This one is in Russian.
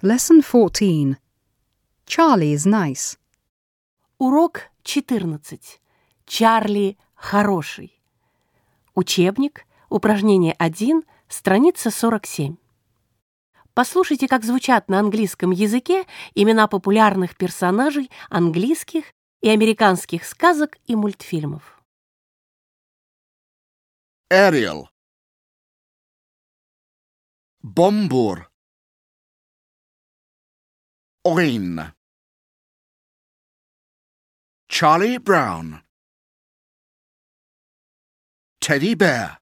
Lesson 14. Charlie is nice. Урок 14. Чарли хороший. Учебник, упражнение 1, страница 47. Послушайте, как звучат на английском языке имена популярных персонажей английских и американских сказок и мультфильмов. Ariel Bombur Oin Charlie Brown. Teddy Bear